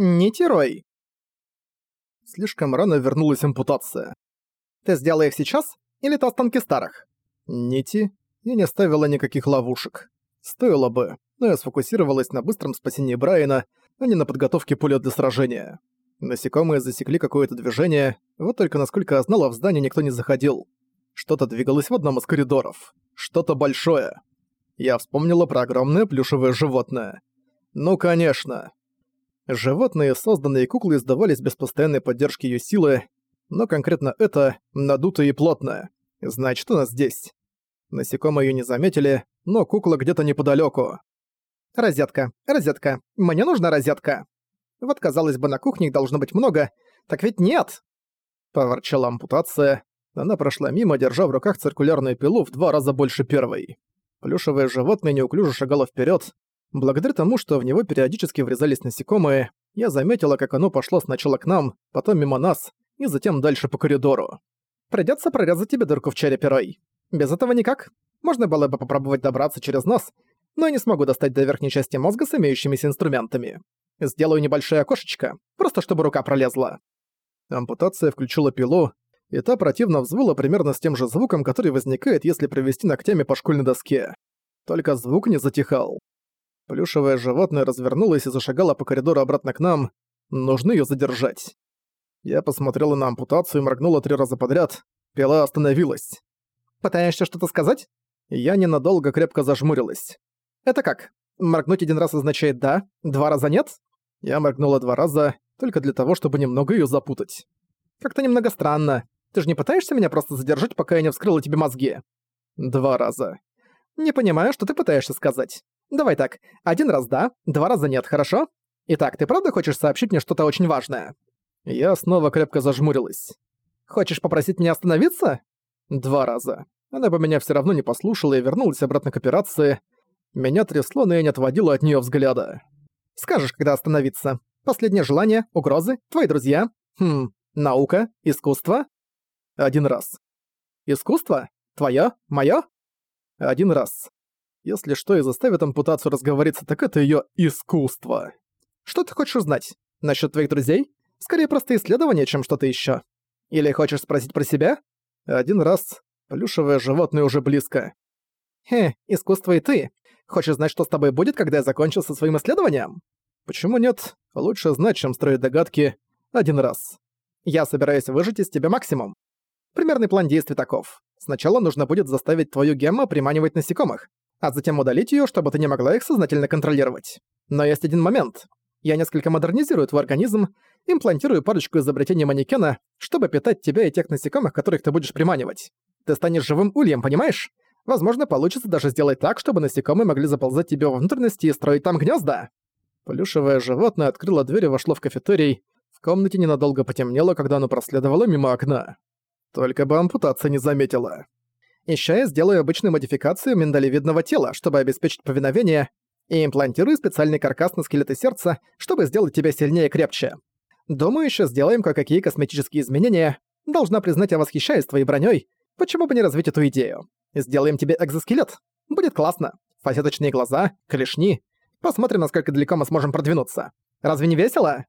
Не тирой. Слишком рано вернулась ампутация. Ты сделала их сейчас? Или это останки старых? Нити? Я не ставила никаких ловушек. Стоило бы, но я сфокусировалась на быстром спасении Брайана, а не на подготовке поля для сражения. Насекомые засекли какое-то движение, вот только насколько я знала, в здание никто не заходил. Что-то двигалось в одном из коридоров. Что-то большое. Я вспомнила про огромное плюшевое животное. Ну, конечно. Животные, созданные куклы, издавались без постоянной поддержки ее силы, но конкретно это надутое и плотное. Значит, она здесь. Насекомые ее не заметили, но кукла где-то неподалеку. «Розетка, розетка, мне нужна розетка!» Вот, казалось бы, на кухне их должно быть много, так ведь нет!» Поворчала ампутация. Она прошла мимо, держа в руках циркулярную пилу в два раза больше первой. Плюшевое животное неуклюже шагало вперед, Благодаря тому, что в него периодически врезались насекомые, я заметила, как оно пошло сначала к нам, потом мимо нас, и затем дальше по коридору. Придётся прорезать тебе дырку в черепе, Рой. Без этого никак. Можно было бы попробовать добраться через нос, но я не смогу достать до верхней части мозга с имеющимися инструментами. Сделаю небольшое окошечко, просто чтобы рука пролезла. Ампутация включила пилу, и та противно взвыла примерно с тем же звуком, который возникает, если провести ногтями по школьной доске. Только звук не затихал. Плюшевое животное развернулось и зашагало по коридору обратно к нам. Нужно её задержать. Я посмотрела на ампутацию и моргнула три раза подряд. Пила остановилась. «Пытаешься что-то сказать?» Я ненадолго крепко зажмурилась. «Это как? Моргнуть один раз означает «да», два раза «нет»?» Я моргнула два раза, только для того, чтобы немного её запутать. «Как-то немного странно. Ты же не пытаешься меня просто задержать, пока я не вскрыла тебе мозги?» Два раза. «Не понимаю, что ты пытаешься сказать. Давай так, один раз да, два раза нет, хорошо? Итак, ты правда хочешь сообщить мне что-то очень важное?» Я снова крепко зажмурилась. «Хочешь попросить меня остановиться?» Два раза. Она бы меня все равно не послушала и вернулась обратно к операции. Меня трясло, но я не отводила от нее взгляда. «Скажешь, когда остановиться? Последнее желание, угрозы, твои друзья? Хм, наука, искусство?» Один раз. «Искусство? Твоё? Моё?» Один раз. Если что и заставит ампутацию разговориться, так это её искусство. Что ты хочешь узнать? Насчёт твоих друзей? Скорее просто исследование, чем что-то ещё. Или хочешь спросить про себя? Один раз. Плюшевое животное уже близко. Хе, искусство и ты. Хочешь знать, что с тобой будет, когда я закончу со своим исследованием? Почему нет? Лучше знать, чем строить догадки. Один раз. Я собираюсь выжать из тебя максимум. Примерный план действий таков. Сначала нужно будет заставить твою гемму приманивать насекомых а затем удалить её, чтобы ты не могла их сознательно контролировать. Но есть один момент. Я несколько модернизирую твой организм, имплантирую парочку изобретений манекена, чтобы питать тебя и тех насекомых, которых ты будешь приманивать. Ты станешь живым ульем, понимаешь? Возможно, получится даже сделать так, чтобы насекомые могли заползать тебе во внутренности и строить там гнезда. Плюшевое животное открыло дверь и вошло в кафетерий. В комнате ненадолго потемнело, когда оно проследовало мимо окна. Только бы ампутация не заметила. Ещё я сделаю обычную модификацию миндалевидного тела, чтобы обеспечить повиновение, и имплантирую специальный каркас на скелеты сердца, чтобы сделать тебя сильнее и крепче. Думаю, ещё сделаем кое-какие косметические изменения. Должна признать, я восхищаюсь твоей бронёй. Почему бы не развить эту идею? Сделаем тебе экзоскелет. Будет классно. Фасеточные глаза, клешни. Посмотрим, насколько далеко мы сможем продвинуться. Разве не весело?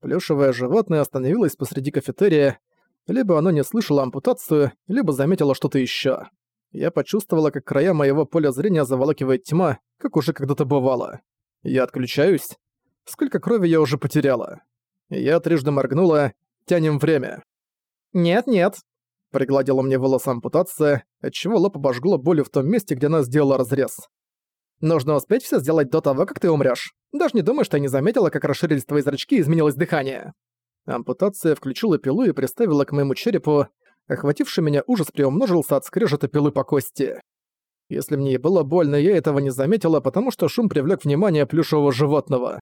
Плюшевое животное остановилось посреди кафетерия. Либо оно не слышало ампутацию, либо заметило что-то ещё. Я почувствовала, как края моего поля зрения заволакивает тьма, как уже когда-то бывало. Я отключаюсь. Сколько крови я уже потеряла? Я трижды моргнула. Тянем время. «Нет-нет», — пригладила мне волосы ампутация, отчего лоб обожгло болью в том месте, где она сделала разрез. «Нужно успеть все сделать до того, как ты умрёшь. Даже не думай, что я не заметила, как расширились твои зрачки и изменилось дыхание». Ампутация включила пилу и приставила к моему черепу, Охвативший меня ужас приумножился от скрежета пилы по кости. Если мне и было больно, я этого не заметила, потому что шум привлек внимание плюшевого животного.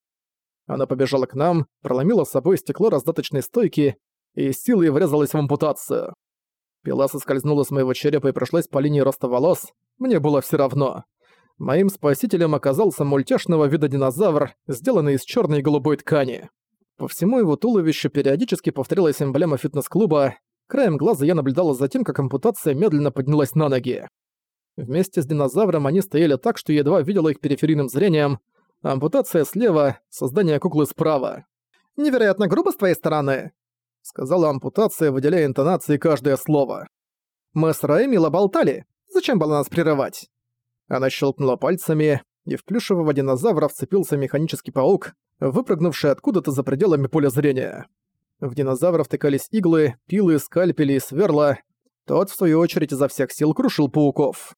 Она побежала к нам, проломила с собой стекло раздаточной стойки и силой врезалась в ампутацию. Пила соскользнула с моего черепа и прошлась по линии роста волос. Мне было все равно. Моим спасителем оказался мультяшного вида динозавр, сделанный из черной и голубой ткани. По всему его туловищу периодически повторилась эмблема фитнес-клуба, Краем глаза я наблюдала за тем, как ампутация медленно поднялась на ноги. Вместе с динозавром они стояли так, что я едва видела их периферийным зрением. Ампутация слева, создание куклы справа. Невероятно грубо с твоей стороны!» Сказала ампутация, выделяя интонации каждое слово. «Мы с Рэй мило болтали. Зачем было нас прерывать?» Она щелкнула пальцами, и в плюшевого динозавра вцепился механический паук, выпрыгнувший откуда-то за пределами поля зрения. В динозавра втыкались иглы, пилы, скальпели и сверла. Тот, в свою очередь, изо всех сил крушил пауков.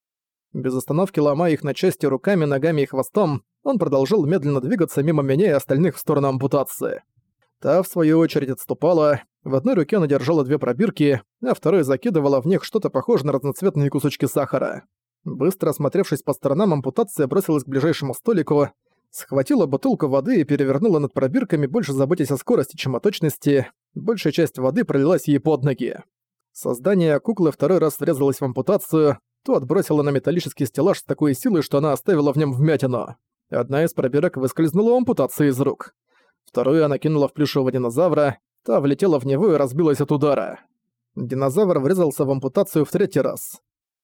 Без остановки ломая их на части руками, ногами и хвостом, он продолжал медленно двигаться мимо меня и остальных в сторону ампутации. Та, в свою очередь, отступала. В одной руке она держала две пробирки, а второй закидывала в них что-то похожее на разноцветные кусочки сахара. Быстро осмотревшись по сторонам, ампутация бросилась к ближайшему столику, схватила бутылку воды и перевернула над пробирками, больше заботясь о скорости, чем о точности. Большая часть воды пролилась ей под ноги. Создание куклы второй раз врезалось в ампутацию, то отбросило на металлический стеллаж с такой силой, что она оставила в нем вмятину. Одна из пробирок выскользнула у ампутации из рук. Вторую она кинула в плюшевого динозавра, та влетела в него и разбилась от удара. Динозавр врезался в ампутацию в третий раз.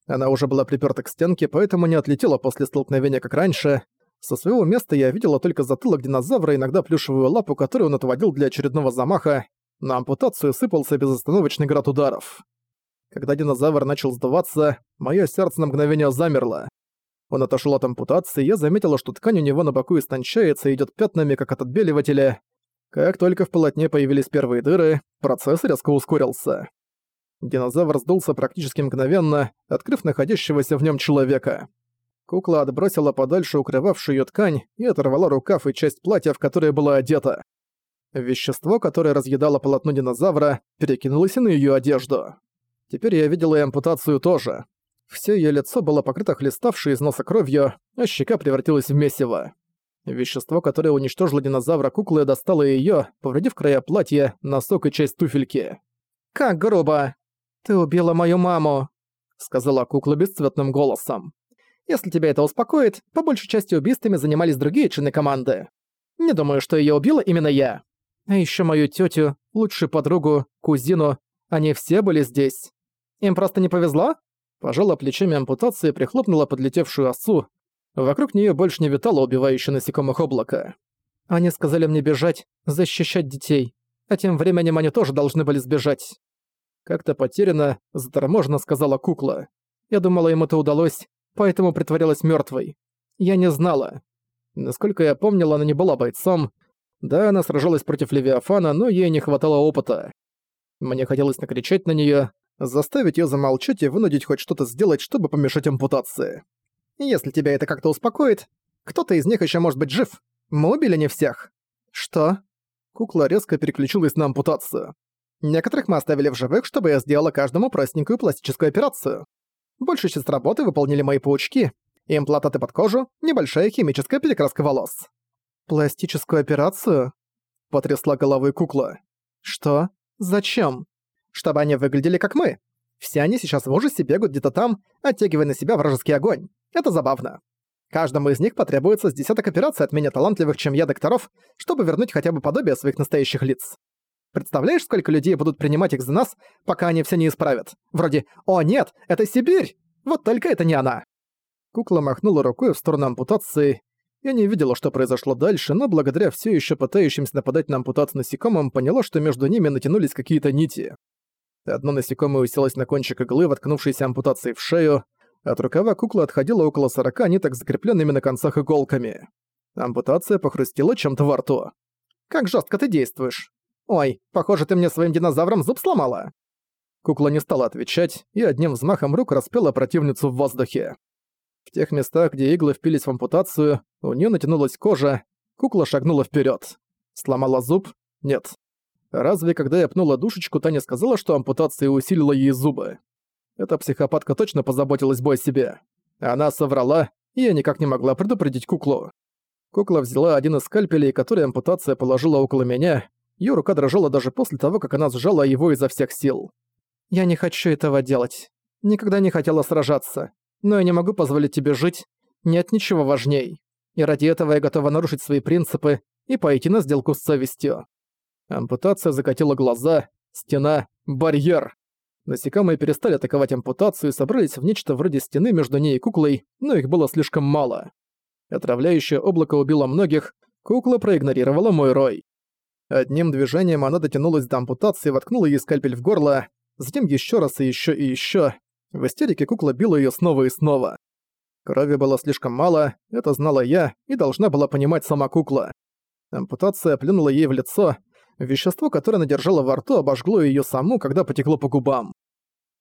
Она уже была приперта к стенке, поэтому не отлетела после столкновения, как раньше. Со своего места я видела только затылок динозавра, иногда плюшевую лапу, которую он отводил для очередного замаха. На ампутацию сыпался безостановочный град ударов. Когда динозавр начал сдуваться, мое сердце на мгновение замерло. Он отошел от ампутации, я заметила, что ткань у него на боку истончается и идет пятнами, как от отбеливателя. Как только в полотне появились первые дыры, процесс резко ускорился. Динозавр сдулся практически мгновенно, открыв находящегося в нем человека. Кукла отбросила подальше укрывавшую её ткань и оторвала рукав и часть платья, в которое была одета. Вещество, которое разъедало полотно динозавра, перекинулось и на её одежду. Теперь я видела и ампутацию тоже. Всё её лицо было покрыто хлеставшей из носа кровью, а щека превратилась в месиво. Вещество, которое уничтожило динозавра куклы, достало её, повредив края платья, носок и часть туфельки. «Как грубо! Ты убила мою маму!» — сказала кукла бесцветным голосом. «Если тебя это успокоит, по большей части убийствами занимались другие члены команды. Не думаю, что её убила именно я. А ещё мою тётю, лучшую подругу, кузину, они все были здесь. Им просто не повезло?» Пожала плечами ампутации и прихлопнула подлетевшую осу. Вокруг неё больше не витало убивающее насекомых облако. Они сказали мне бежать, защищать детей. А тем временем они тоже должны были сбежать. Как-то потеряно, заторможенно сказала кукла. Я думала, им это удалось, поэтому притворялась мёртвой. Я не знала. Насколько я помнила, она не была бойцом. Да, она сражалась против Левиафана, но ей не хватало опыта. Мне хотелось накричать на неё, заставить её замолчать и вынудить хоть что-то сделать, чтобы помешать ампутации. Если тебя это как-то успокоит, кто-то из них ещё может быть жив. Мы убили не всех. Что? Кукла резко переключилась на ампутацию. Некоторых мы оставили в живых, чтобы я сделала каждому простенькую пластическую операцию. Большую часть работы выполнили мои паучки. Имплантаты под кожу, небольшая химическая перекраска волос. «Пластическую операцию?» — потрясла головой кукла. «Что? Зачем?» чтобы они выглядели как мы. Все они сейчас в ужасе бегают где-то там, оттягивая на себя вражеский огонь. Это забавно. Каждому из них потребуется с десяток операций от менее талантливых, чем я, докторов, чтобы вернуть хотя бы подобие своих настоящих лиц. Представляешь, сколько людей будут принимать их за нас, пока они все не исправят? Вроде «О нет, это Сибирь!» Вот только это не она. Кукла махнула рукой в сторону ампутации. Я не видела, что произошло дальше, но благодаря все еще пытающимся нападать на ампутацию насекомым, поняла, что между ними натянулись какие-то нити. Одно насекомое уселось на кончик иглы, воткнувшейся ампутацией в шею. От рукава куклы отходило около сорока ниток с закрепленными на концах иголками. Ампутация похрустила чем-то во рту. «Как жестко ты действуешь! Ой, похоже, ты мне своим динозавром зуб сломала!» Кукла не стала отвечать и одним взмахом рук распела противницу в воздухе. В тех местах, где иглы впились в ампутацию, у нее натянулась кожа, кукла шагнула вперед. Сломала зуб? Нет. Разве когда я пнула душечку, та не сказала, что ампутация усилила ей зубы? Эта психопатка точно позаботилась бы о себе. Она соврала, и я никак не могла предупредить куклу. Кукла взяла один из скальпелей, который ампутация положила около меня. Её рука дрожала даже после того, как она сжала его изо всех сил. «Я не хочу этого делать. Никогда не хотела сражаться. Но я не могу позволить тебе жить. Нет ничего важней. И ради этого я готова нарушить свои принципы и пойти на сделку с совестью. Ампутация закатила глаза, стена, барьер. Насекомые перестали атаковать ампутацию и собрались в нечто вроде стены между ней и куклой, но их было слишком мало. Отравляющее облако убило многих, кукла проигнорировала мой рой. Одним движением она дотянулась до ампутации и воткнула ей скальпель в горло, затем еще раз и еще и еще. В истерике кукла била ее снова и снова. Крови было слишком мало, это знала я и должна была понимать сама кукла. Ампутация плюнула ей в лицо, вещество, которое она держала во рту, обожгло ее саму, когда потекло по губам.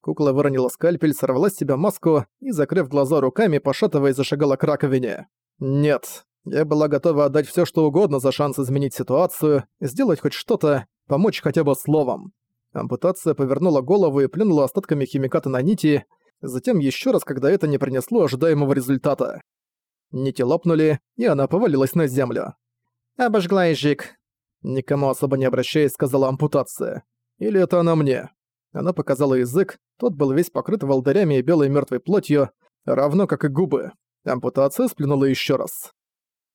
Кукла выронила скальпель, сорвала с себя маску и, закрыв глаза руками, пошатываясь, зашагала к раковине. Нет, я была готова отдать все, что угодно за шанс изменить ситуацию, сделать хоть что-то, помочь хотя бы словом. Ампутация повернула голову и плюнула остатками химиката на нити, затем еще раз, когда это не принесло ожидаемого результата. Нити лопнули, и она повалилась на землю. «Обожгла язык», — никому особо не обращаясь, сказала ампутация. «Или это она мне?» Она показала язык, тот был весь покрыт волдырями и белой мертвой плотью, равно как и губы. Ампутация сплюнула еще раз.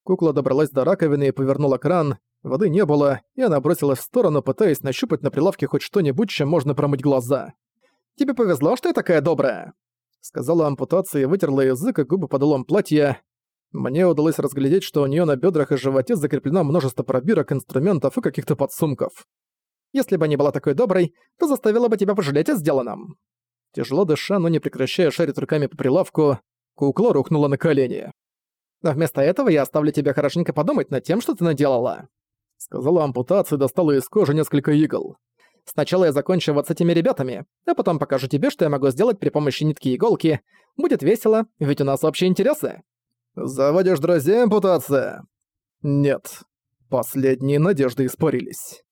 Кукла добралась до раковины и повернула кран, воды не было, и она бросилась в сторону, пытаясь нащупать на прилавке хоть что-нибудь, чем можно промыть глаза. «Тебе повезло, что я такая добрая!» Сказала ампутация и вытерла язык и губы подолом платья. Мне удалось разглядеть, что у нее на бедрах и животе закреплено множество пробирок, инструментов и каких-то подсумков. Если бы не была такой доброй, то заставила бы тебя пожалеть о сделанном. Тяжело дыша, но не прекращая шарить руками по прилавку, кукла рухнула на колени. «Но вместо этого я оставлю тебя хорошенько подумать над тем, что ты наделала», сказала ампутация и достала из кожи несколько игл. Сначала я закончу вот с этими ребятами, а потом покажу тебе, что я могу сделать при помощи нитки и иголки. Будет весело, ведь у нас общие интересы. Заводишь друзей, ампутация? Нет. Последние надежды испарились.